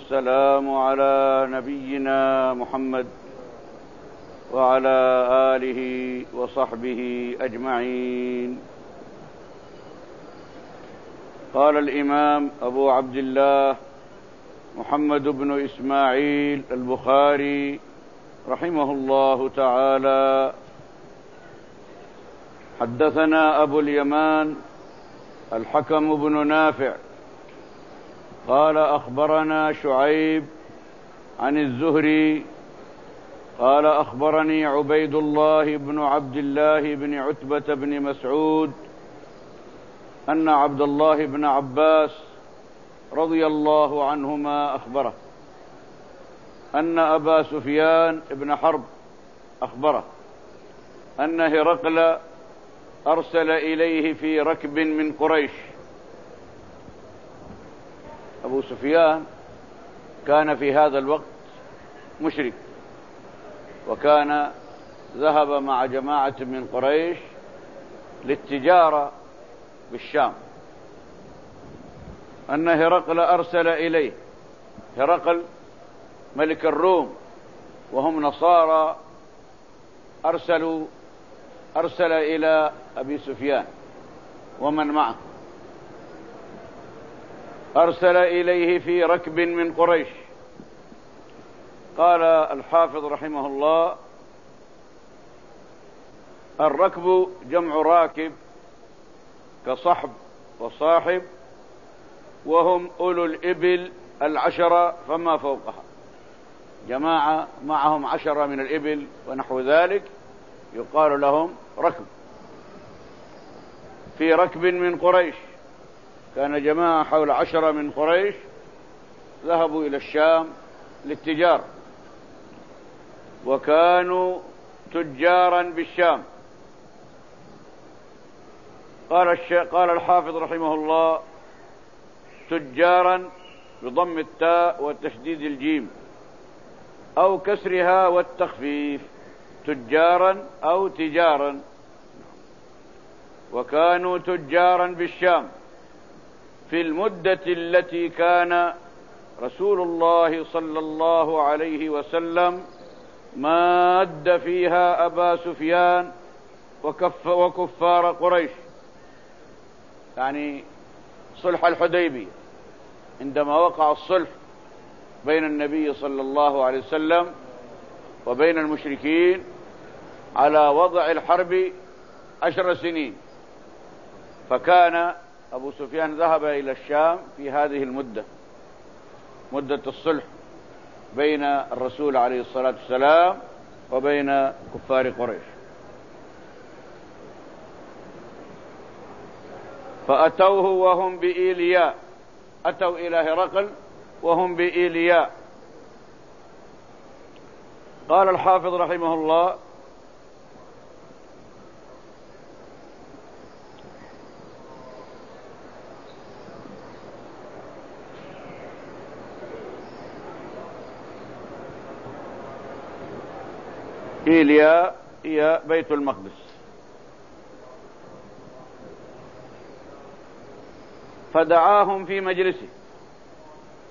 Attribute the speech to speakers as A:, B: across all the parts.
A: والسلام على نبينا محمد وعلى آله وصحبه أجمعين. قال الإمام أبو عبد الله محمد بن إسماعيل البخاري رحمه الله تعالى. حدثنا أبو اليمان الحكم بن نافع قال أخبرنا شعيب عن الزهري قال أخبرني عبيد الله بن عبد الله بن عتبة بن مسعود أن عبد الله بن عباس رضي الله عنهما أخبره. أن أبا سفيان بن حرب أخبره أن هرقل أرسل إليه في ركب من قريش. أبو سفيان كان في هذا الوقت مشرك وكان ذهب مع جماعة من قريش للتجارة بالشام. أن هرقل أرسل إليه هرقل ملك الروم وهم نصارى أرسلوا أرسل إلى أبي سفيان ومن معه. أرسل إليه في ركب من قريش. قال الحافظ رحمه الله الركب جمع راكب كصحب وصاحب وهم أولو الإبل العشره فما فوقها. جماعة معهم عشره من الإبل ونحو ذلك يقال لهم ركب. في ركب من قريش. كان جماعة حول عشرة من قريش ذهبوا إلى الشام للتجارة. وكانوا تجارا بالشام. قال الشيخ قال الحافظ رحمه الله تجارا بضم التاء وتشديد الجيم أو كسرها والتخفيف تجارا أو تجارا. وكانوا تجارا بالشام. في المدة التي كان رسول الله صلى الله عليه وسلم ماد فيها أبا سفيان وكف وكفار قريش. يعني صلح الحديبية. عندما وقع الصلح بين النبي صلى الله عليه وسلم وبين المشركين على وضع الحرب عشر سنين. فكان أبو سفيان ذهب إلى الشام في هذه المدة مدة الصلح بين الرسول عليه الصلاة والسلام وبين كفار قريش. فأتوه وهم بإيلياء أتوا إلى هرقل وهم بإيلياء قال الحافظ رحمه الله إيليا هي بيت المقدس. فدعاهم في مجلسه.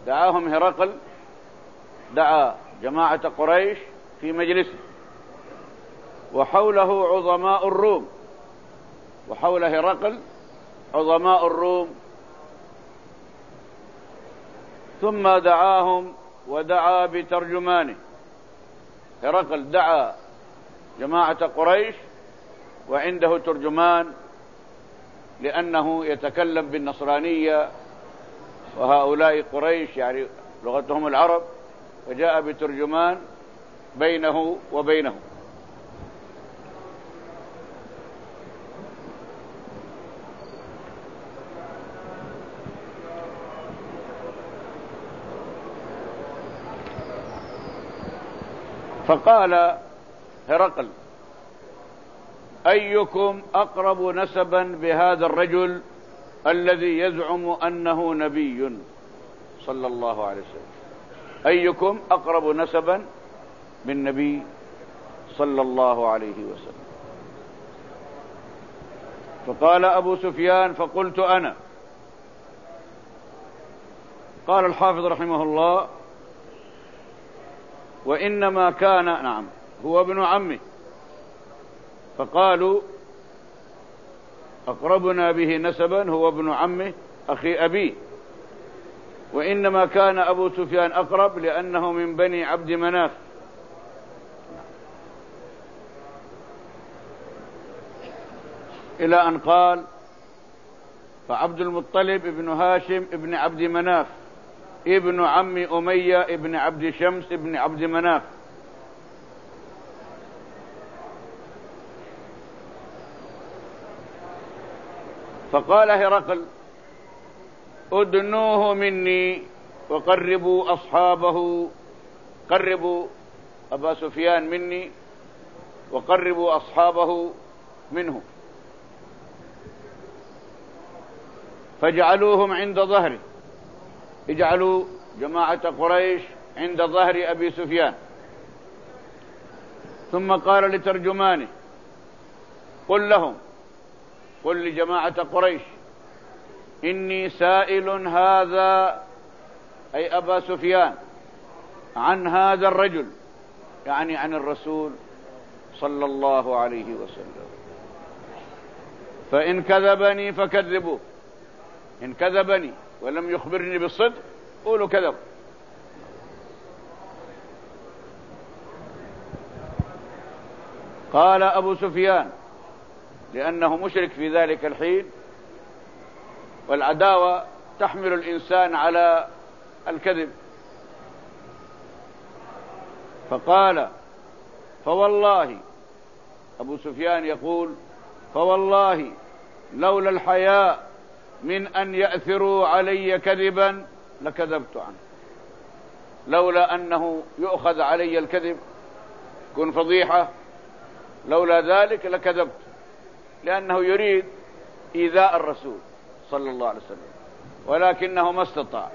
A: دعاهم هرقل دعا جماعة قريش في مجلسه. وحوله عظماء الروم. وحول هرقل عظماء الروم. ثم دعاهم ودعا بترجمانه. هرقل دعا جماعة قريش وعنده ترجمان لأنه يتكلم بالنصرانية وهؤلاء قريش يعني لغتهم العرب فجاء بترجمان بينه وبينهم. فقال هرقل. أيكم أقرب نسبا بهذا الرجل الذي يزعم أنه نبي؟ صلى الله عليه وسلم. أيكم أقرب نسبا بالنبي صلى الله عليه وسلم. فقال أبو سفيان فقلت أنا. قال الحافظ رحمه الله وإنما كان نعم هو ابن عمه. فقالوا أقربنا به نسبا هو ابن عمه أخي أبيه. وإنما كان أبو سفيان أقرب لأنه من بني عبد مناف. إلى أن قال فعبد المطلب ابن هاشم ابن عبد مناف ابن عم أمية ابن عبد شمس ابن عبد مناف. فقال هرقل ادنوه مني وقربوا أصحابه قربوا أبا سفيان مني وقربوا أصحابه منه. فاجعلوهم عند ظهره اجعلوا جماعة قريش عند ظهر أبي سفيان. ثم قال لترجمانه قل لهم قل لجماعة قريش إني سائل هذا أي أبا سفيان عن هذا الرجل يعني عن الرسول صلى الله عليه وسلم. فإن كذبني فكذبوه إن كذبني ولم يخبرني بالصدق قولوا كذب قال أبو سفيان لأنه مشرك في ذلك الحين والعداوة تحمل الإنسان على الكذب. فقال فوالله أبو سفيان يقول فوالله لولا الحياء من أن يأثروا علي كذبا لكذبت عنه. لولا أنه يؤخذ علي الكذب كن فضيحة لولا ذلك لكذبت. لأنه يريد إيذاء الرسول صلى الله عليه وسلم ولكنه ما استطاع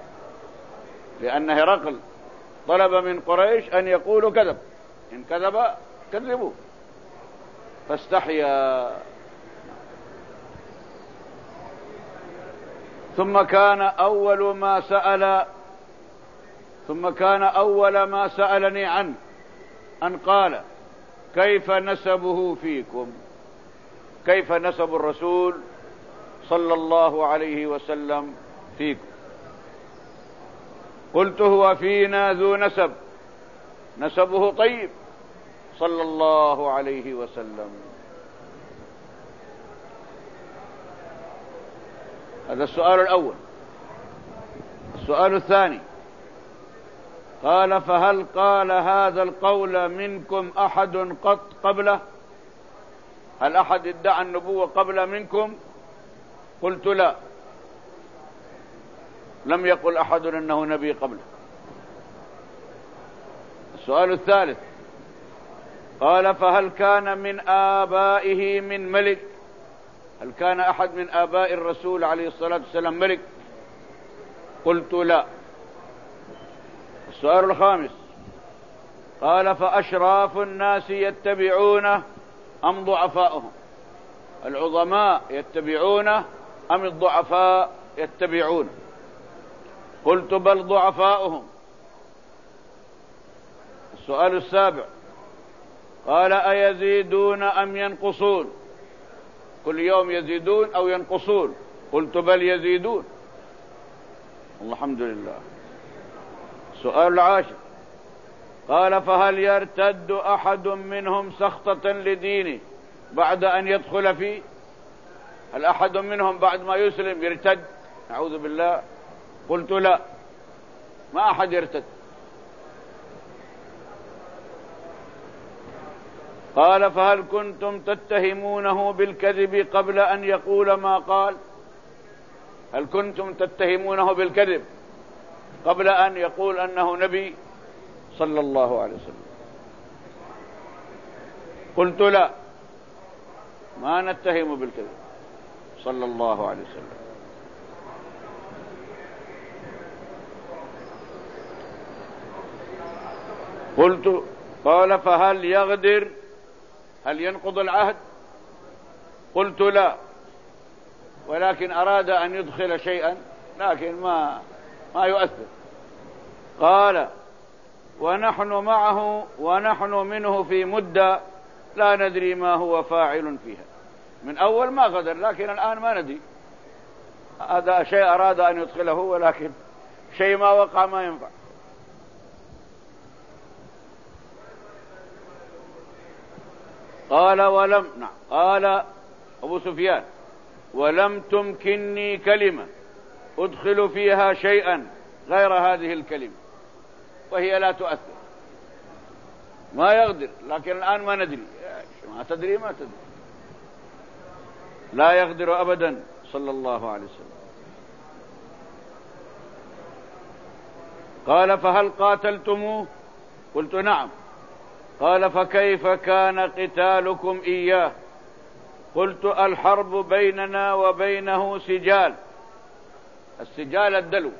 A: لأن هرقل طلب من قريش أن يقولوا كذب إن كذب كذبوه. فاستحيا. ثم كان أول ما سأل ثم كان أول ما سألني عنه أن قال كيف نسبه فيكم؟ كيف نسب الرسول صلى الله عليه وسلم فيكم؟ قلت هو فينا ذو نسب. نسبه طيب. صلى الله عليه وسلم. هذا السؤال الأول. السؤال الثاني. قال فهل قال هذا القول منكم أحد قط قبله؟ هل أحد ادعى النبوة قبل منكم؟ قلت لا. لم يقل أحد أنه نبي قبله. السؤال الثالث. قال فهل كان من آبائه من ملك؟ هل كان أحد من آباء الرسول عليه الصلاة والسلام ملك؟ قلت لا. السؤال الخامس. قال فأشراف الناس يتبعونه أم ضعفاؤهم؟ العظماء يتبعونه أم الضعفاء يتبعونه؟ قلت بل ضعفاؤهم. السؤال السابع. قال أيزيدون أم ينقصون؟ كل يوم يزيدون أو ينقصون. قلت بل يزيدون. الحمد لله. السؤال العاشر. قال فهل يرتد أحد منهم سخطة لدينه بعد أن يدخل فيه هل أحد منهم بعد ما يسلم يرتد؟ أعوذ بالله. قلت لا. ما أحد يرتد. قال فهل كنتم تتهمونه بالكذب قبل أن يقول ما قال؟ هل كنتم تتهمونه بالكذب قبل أن يقول أنه نبي؟ صلى الله عليه وسلم. قلت لا ما نتهم بالكذب. صلى الله عليه وسلم. قلت قال فهل يغدر؟ هل ينقض العهد؟ قلت لا. ولكن أراد أن يدخل شيئا لكن ما ما يؤثر. قال ونحن معه ونحن منه في مدة لا ندري ما هو فاعل فيها. من أول ما غدر لكن الآن ما ندري. هذا شيء أراد أن يدخله ولكن شيء ما وقع ما ينفع. قال ولم نعم قال أبو سفيان ولم تمكنني كلمة أدخل فيها شيئا غير هذه الكلمة. وهي لا تؤثر. ما يقدر لكن الآن ما ندري. ما تدري ما تدري. لا يقدر أبدا صلى الله عليه وسلم. قال فهل قاتلتموه؟ قلت نعم. قال فكيف كان قتالكم إياه؟ قلت الحرب بيننا وبينه سجال. السجال الدلو.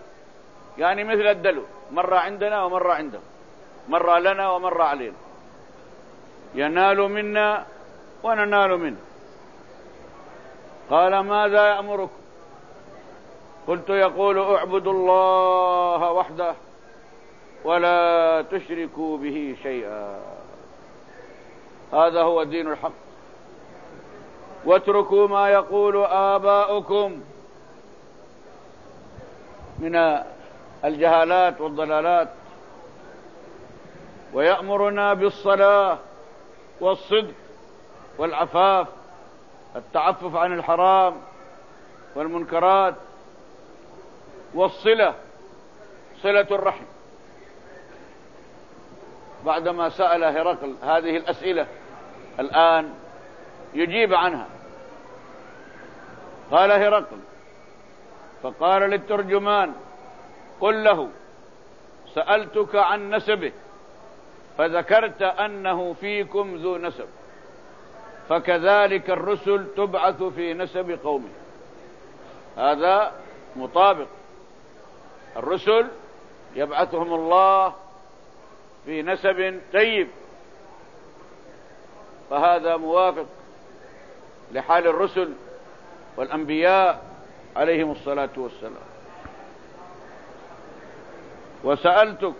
A: يعني مثل الدلو مرة عندنا ومرة عنده مرة لنا ومرة علينا. ينال منا وننال منه. قال ماذا يأمركم؟ قلت يقول اعبدوا الله وحده ولا تشركوا به شيئا. هذا هو دين الحق. واتركوا ما يقول آباؤكم من الجهالات والضلالات. ويأمرنا بالصلاة والصدق والعفاف التعفف عن الحرام والمنكرات والصلة صلة الرحم. بعدما سأل هرقل هذه الأسئلة الآن يجيب عنها. قال هرقل فقال للترجمان قل له سألتك عن نسبه فذكرت أنه فيكم ذو نسب فكذلك الرسل تبعث في نسب قومه. هذا مطابق. الرسل يبعثهم الله في نسب طيب. فهذا موافق لحال الرسل والأنبياء عليهم الصلاة والسلام. وسألتك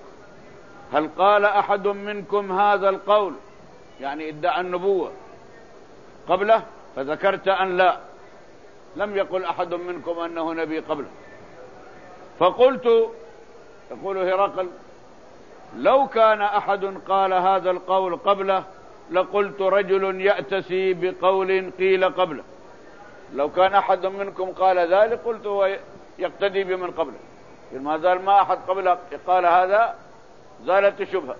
A: هل قال أحد منكم هذا القول؟ يعني ادعى النبوة. قبله؟ فذكرت أن لا. لم يقل أحد منكم أنه نبي قبله. فقلت يقول هرقل لو كان أحد قال هذا القول قبله لقلت رجل يأتسي بقول قيل قبله. لو كان أحد منكم قال ذلك قلت هو يقتدي بمن قبله. ما زال ما أحد قبله قال هذا زالت الشبهة.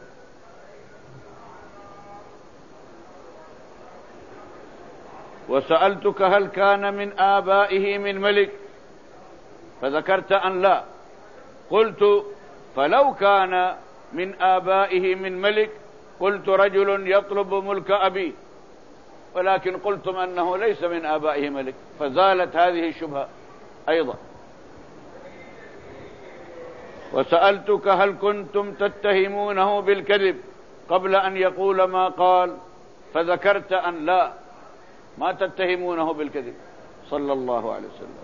A: وسألتك هل كان من آبائه من ملك؟ فذكرت أن لا. قلت فلو كان من آبائه من ملك قلت رجل يطلب ملك أبيه ولكن قلتم أنه ليس من آبائه ملك فزالت هذه الشبهة أيضا. وسألتك هل كنتم تتهمونه بالكذب قبل أن يقول ما قال فذكرت أن لا ما تتهمونه بالكذب. صلى الله عليه وسلم.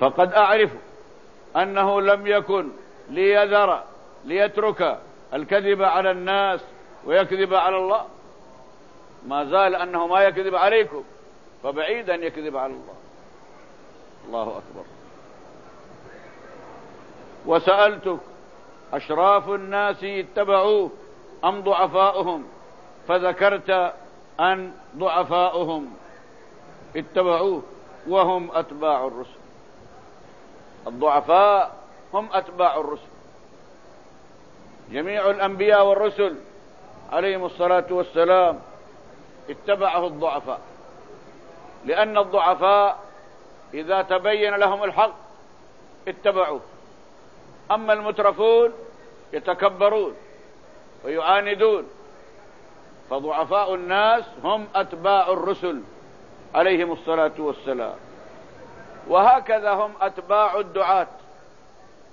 A: فقد أعرف أنه لم يكن ليذر ليترك الكذب على الناس ويكذب على الله. ما زال أنه ما يكذب عليكم فبعيد أن يكذب على الله. الله أكبر. وسألتك أشراف الناس اتبعوه أم ضعفاؤهم؟ فذكرت أن ضعفاؤهم اتبعوه وهم أتباع الرسل. الضعفاء هم أتباع الرسل. جميع الأنبياء والرسل عليهم الصلاة والسلام اتبعه الضعفاء. لأن الضعفاء إذا تبين لهم الحق اتبعوه. أما المترفون يتكبرون ويعاندون. فضعفاء الناس هم أتباع الرسل عليهم الصلاة والسلام. وهكذا هم أتباع الدعاة.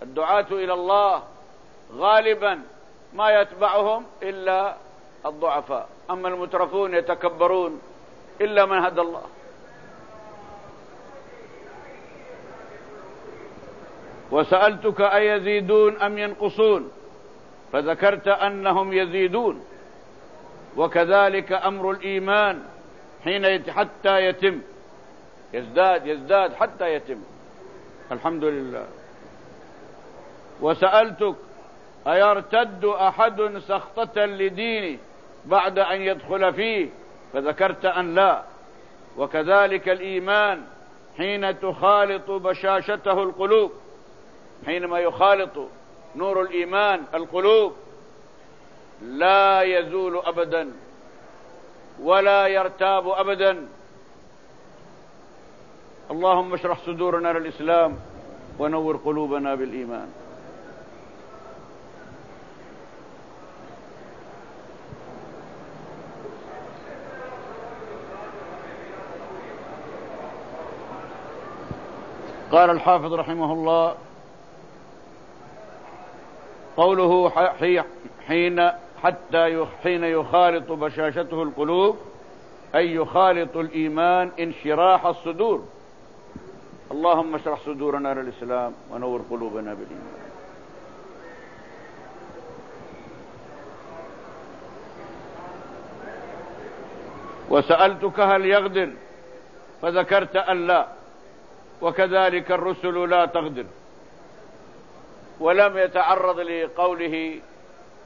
A: الدعاة إلى الله غالبا ما يتبعهم إلا الضعفاء. أما المترفون يتكبرون إلا من هدى الله. وسألتك أيزيدون أم ينقصون؟ فذكرت أنهم يزيدون. وكذلك أمر الإيمان حين حتى يتم. يزداد يزداد حتى يتم. الحمد لله. وسألتك أيرتد أحد سخطة لدينه بعد أن يدخل فيه؟ فذكرت أن لا. وكذلك الإيمان حين تخالط بشاشته القلوب. حينما يخالط نور الإيمان القلوب لا يزول أبدا ولا يرتاب أبدا. اللهم اشرح صدورنا للإسلام ونور قلوبنا بالإيمان. قال الحافظ رحمه الله قوله حين حتى حين يخالط بشاشته القلوب أي يخالط الإيمان انشراح الصدور. اللهم اشرح صدورنا للإسلام ونور قلوبنا بالإيمان. وسألتك هل يغدر فذكرت أن لا. وكذلك الرسل لا تغدر ولم يتعرض لقوله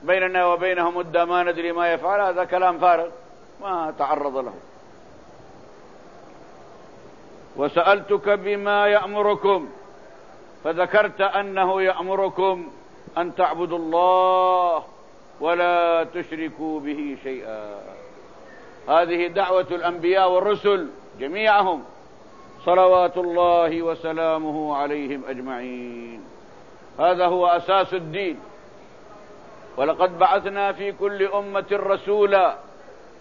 A: بيننا وبينهم مدة ما ندري ما يفعل هذا كلام فارغ. ما تعرض له. وسألتك بما يأمركم فذكرت أنه يأمركم أن تعبدوا الله ولا تشركوا به شيئا. هذه دعوة الأنبياء والرسل جميعهم صلوات الله وسلامه عليهم أجمعين. هذا هو أساس الدين. ولقد بعثنا في كل أمة رسولا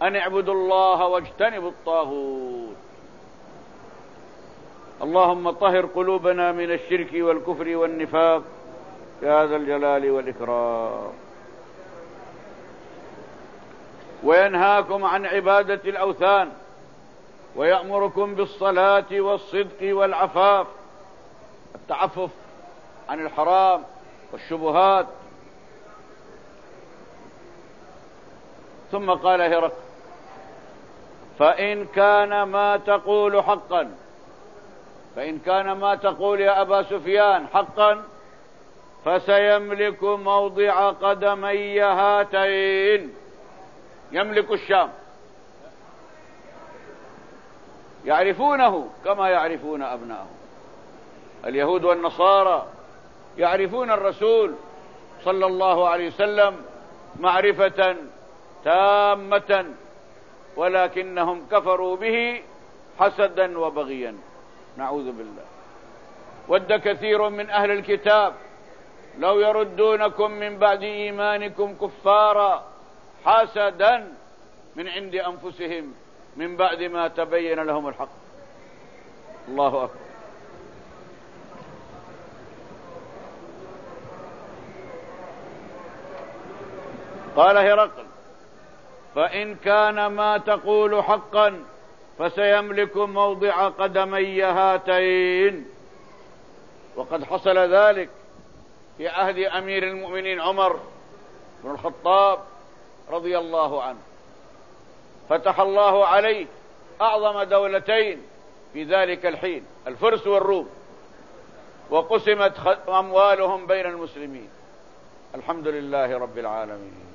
A: أن اعبدوا الله واجتنبوا الطاغوت. اللهم طهر قلوبنا من الشرك والكفر والنفاق يا ذا الجلال والإكرام. وينهاكم عن عبادة الأوثان ويأمركم بالصلاة والصدق والعفاف. التعفف عن الحرام والشبهات. ثم قال هرقل فإن كان ما تقول حقا فإن كان ما تقول يا أبا سفيان حقا فسيملك موضع قدمي هاتين. يملك الشام. يعرفونه كما يعرفون أبنائهم اليهود والنصارى. يعرفون الرسول صلى الله عليه وسلم معرفة تامة ولكنهم كفروا به حسدا وبغيا. نعوذ بالله. ود كثير من أهل الكتاب لو يردونكم من بعد إيمانكم كفارا حسدا من عند أنفسهم من بعد ما تبين لهم الحق. الله أكبر. قال هرقل فإن كان ما تقول حقا فسيملك موضع قدمي هاتين. وقد حصل ذلك في عهد أمير المؤمنين عمر بن الخطاب رضي الله عنه. فتح الله عليه أعظم دولتين في ذلك الحين الفرس والروم. وقسمت أموالهم بين المسلمين. الحمد لله رب العالمين.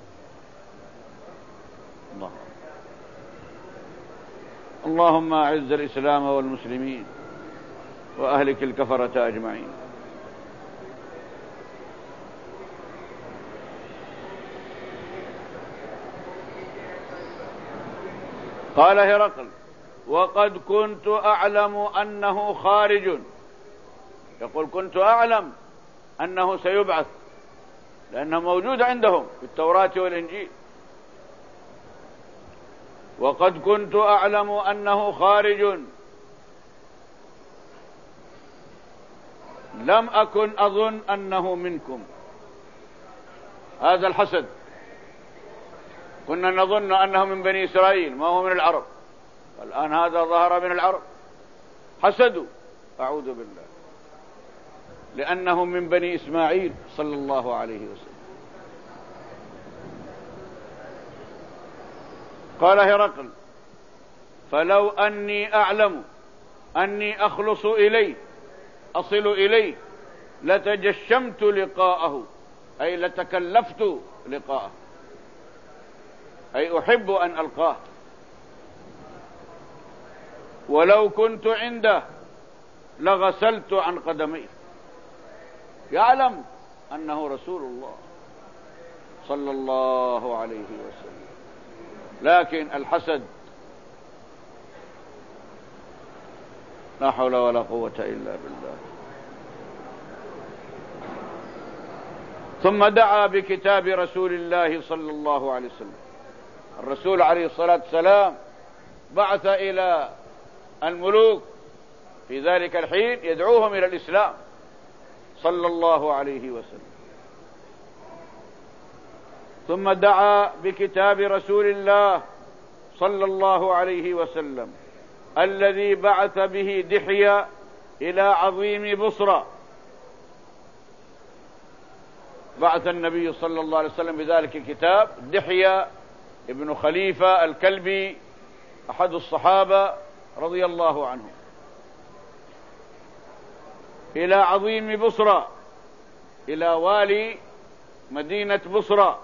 A: الله. اللهم أعز الإسلام والمسلمين وأهلك الكفرة أجمعين. قال هرقل وقد كنت أعلم أنه خارج. يقول كنت أعلم أنه سيبعث لأنه موجود عندهم في التوراة والإنجيل. وقد كنت أعلم أنه خارج. لم أكن أظن أنه منكم. هذا الحسد. كنا نظن أنه من بني إسرائيل ما هو من العرب. الآن هذا ظهر من العرب. حسدوا أعوذ بالله. لأنهم من بني إسماعيل صلى الله عليه وسلم. قال هرقل فلو أني أعلم أني أخلص إليه أصل إليه لتجشمت لقاءه أي لتكلفت لقاءه أي أحب أن ألقاه. ولو كنت عنده لغسلت عن قدميه. يعلم أنه رسول الله صلى الله عليه وسلم. لكن الحسد لا حول ولا قوة إلا بالله. ثم دعا بكتاب رسول الله صلى الله عليه وسلم. الرسول عليه الصلاة والسلام بعث إلى الملوك في ذلك الحين يدعوهم إلى الإسلام صلى الله عليه وسلم. ثم دعا بكتاب رسول الله صلى الله عليه وسلم الذي بعث به دحية إلى عظيم بصرى بعث النبي صلى الله عليه وسلم بذلك الكتاب دحية ابن خليفة الكلبي أحد الصحابة رضي الله عنه إلى عظيم بصرى إلى والي مدينة بصرى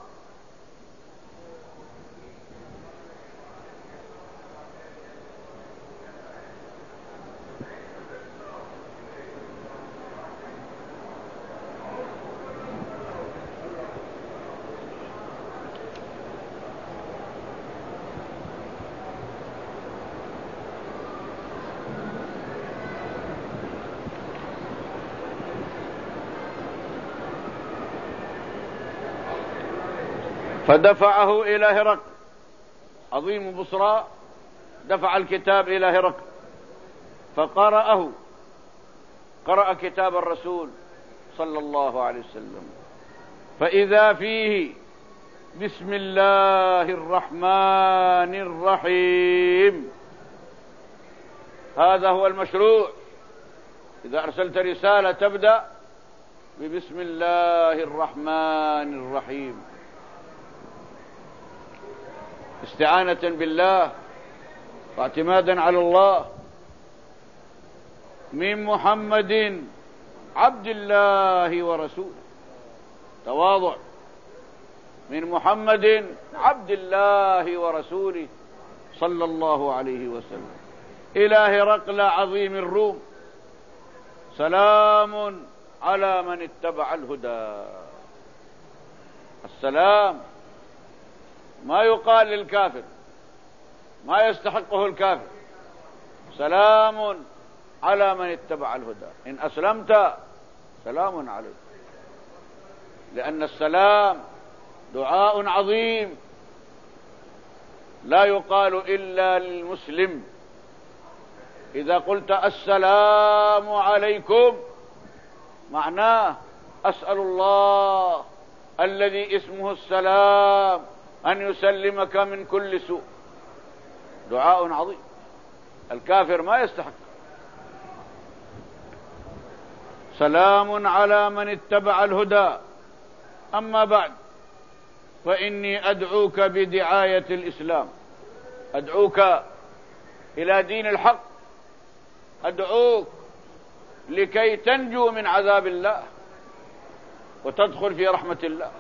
A: فدفعه إلى هرقل عظيم بصرى دفع الكتاب إلى هرقل فقرأه قرأ كتاب الرسول صلى الله عليه وسلم. فإذا فيه بسم الله الرحمن الرحيم هذا هو المشروع. إذا أرسلت رسالة تبدأ ببسم الله الرحمن الرحيم. استعانة بالله واعتمادا على الله. من محمد عبد الله ورسوله. تواضع. من محمد عبد الله ورسوله صلى الله عليه وسلم. إلى هرقل عظيم الروم. سلام على من اتبع الهدى. السلام ما يقال للكافر ما يستحقه الكافر. سلام على من اتبع الهدى. إن أسلمت سلام عليك. لأن السلام دعاء عظيم. لا يقال إلا للمسلم. إذا قلت السلام عليكم معناه أسأل الله الذي اسمه السلام. أن يسلمك من كل سوء. دعاء عظيم. الكافر ما يستحق. سلام على من اتبع الهدى. أما بعد فإني أدعوك بدعاية الإسلام. أدعوك إلى دين الحق. أدعوك لكي تنجو من عذاب الله وتدخل في رحمة الله.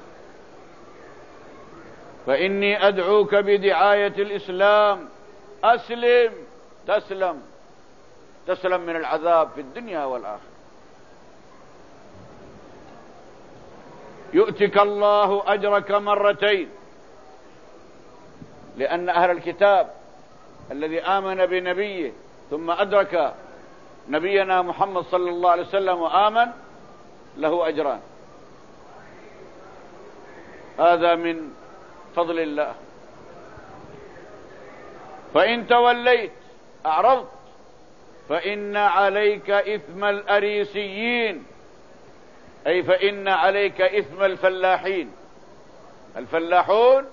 A: فإني أدعوك بدعاية الإسلام. أسلم. تسلم. تسلم من العذاب في الدنيا والآخرة. يؤتك الله أجرك مرتين. لأن أهل الكتاب الذي آمن بنبيه ثم أدرك نبينا محمد صلى الله عليه وسلم وآمن له أجران. هذا من فضل الله. فإن توليت أعرضت. فإن عليك إثم الأريسيين. أي فإن عليك إثم الفلاحين. الفلاحون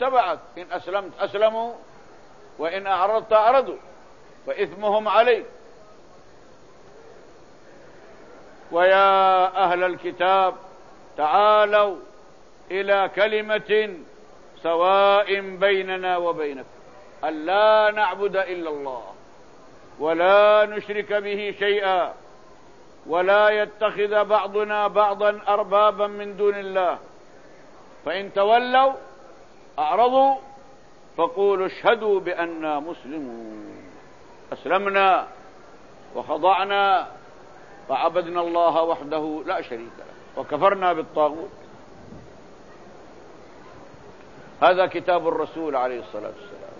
A: تبعك. إن أسلمت أسلموا وإن أعرضت أعرضوا فإثمهم عليك. ويا أهل الكتاب تعالوا إلى كلمة سواء بيننا وبينكم ألا نعبد إلا الله ولا نشرك به شيئا ولا يتخذ بعضنا بعضا أربابا من دون الله. فإن تولوا أعرضوا فقولوا اشهدوا بأننا مسلمون. أسلمنا وخضعنا وعبدنا الله وحده لا شريك له وكفرنا بالطاغوت. هذا كتاب الرسول عليه الصلاة والسلام.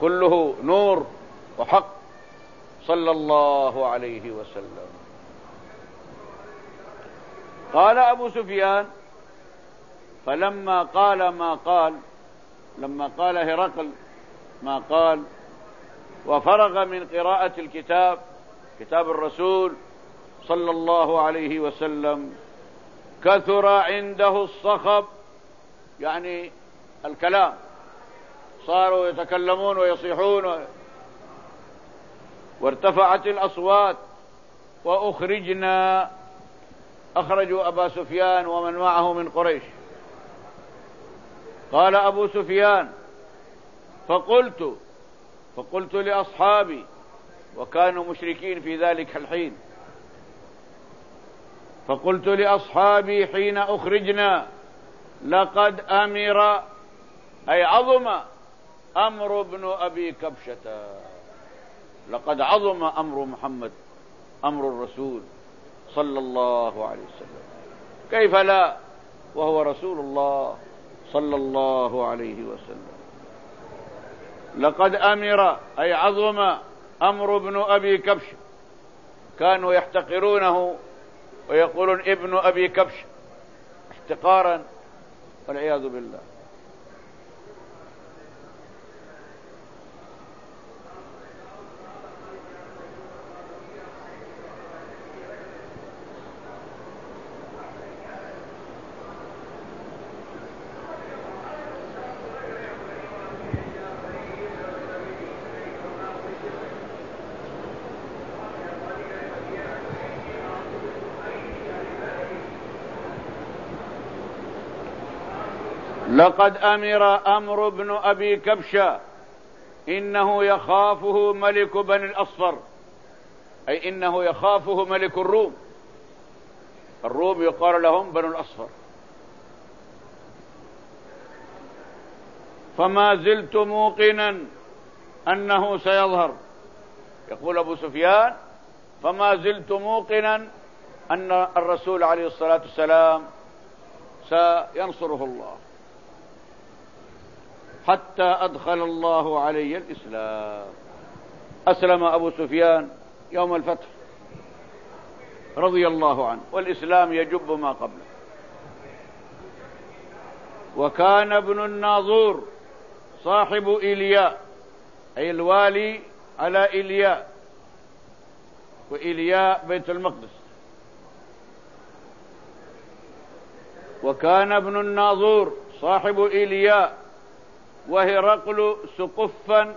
A: كله نور وحق. صلى الله عليه وسلم. قال أبو سفيان فلما قال ما قال لما قال هرقل ما قال وفرغ من قراءة الكتاب كتاب الرسول صلى الله عليه وسلم كثر عنده الصخب. يعني الكلام. صاروا يتكلمون ويصيحون. وارتفعت الأصوات. وأخرجنا. أخرجوا أبا سفيان ومن معه من قريش. قال أبو سفيان فقلت فقلت لأصحابي وكانوا مشركين في ذلك الحين. فقلت لأصحابي حين أخرجنا لقد أمر أي عظم أمر ابن أبي كبشة. لقد عظم أمر محمد أمر الرسول صلى الله عليه وسلم. كيف لا؟ وهو رسول الله صلى الله عليه وسلم. لقد أمر أي عظم أمر ابن أبي كبش كانوا يحتقرونه ويقولون ابن أبي كبش احتقارا والعياذ بالله. لقد أمر أمر ابن أبي كبشة إنه يخافه ملك بني الأصفر أي إنه يخافه ملك الروم. الروم يقال لهم بنو الأصفر. فما زلت موقنا أنه سيظهر. يقول أبو سفيان فما زلت موقنا أن الرسول عليه الصلاة والسلام سينصره الله. حتى أدخل الله علي الإسلام. أسلم أبو سفيان يوم الفتح رضي الله عنه. والإسلام يجب ما قبله. وكان ابن الناظور صاحب إيلياء أي الوالي على إيلياء وإيلياء بيت المقدس. وكان ابن الناظور صاحب إيلياء وهرقل سقفا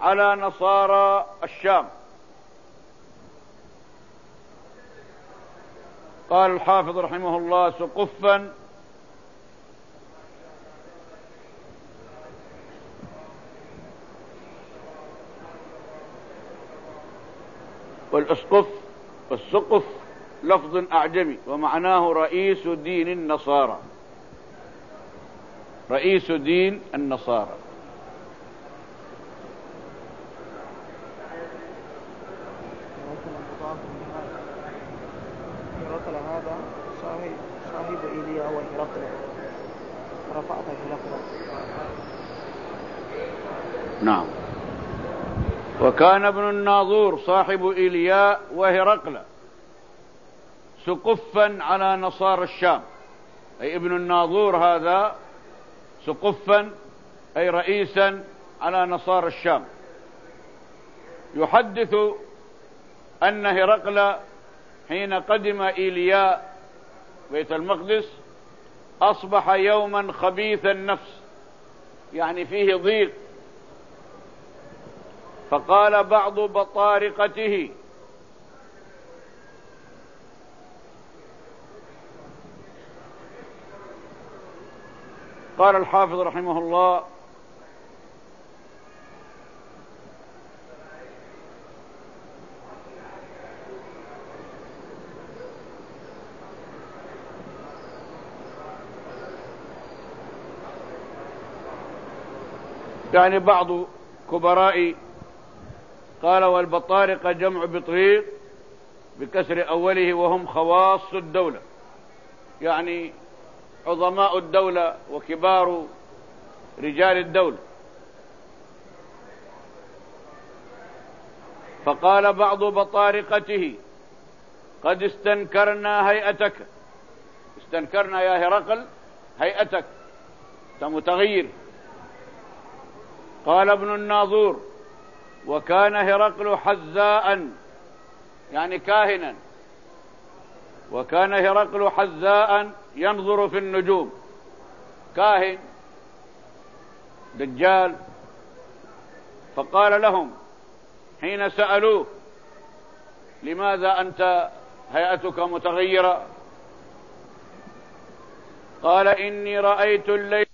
A: على نصارى الشام. قال الحافظ رحمه الله سقفا والاسقف والسقف لفظ أعجمي ومعناه رئيس دين النصارى. رئيس دين النصارى.
B: هرقل هذا صاحب صاحب وهرقل رفعت هرقل.
A: نعم. وكان ابن الناظور صاحب إيلياء وهرقل سقفا على نصارى الشام. أي ابن الناظور هذا سقفا أي رئيسا على نصارى الشام. يحدث أن هرقل حين قدم إيلياء بيت المقدس أصبح يوما خبيث النفس يعني فيه ضيق. فقال بعض بطارقته قال الحافظ رحمه الله يعني بعض كبراء قال والبطارقة جمع بطريق بكسر أوله وهم خواص الدولة. يعني عظماء الدولة وكبار رجال الدولة. فقال بعض بطارقته قد استنكرنا هيئتك. استنكرنا يا هرقل هيئتك انت متغير قال ابن الناظور وكان هرقل حذاء يعني كاهنا. وكان هرقل حذاء ينظر في النجوم. كاهن دجال. فقال لهم حين سألوه لماذا أنت هيئتك متغيرة؟ قال إني رأيت الليل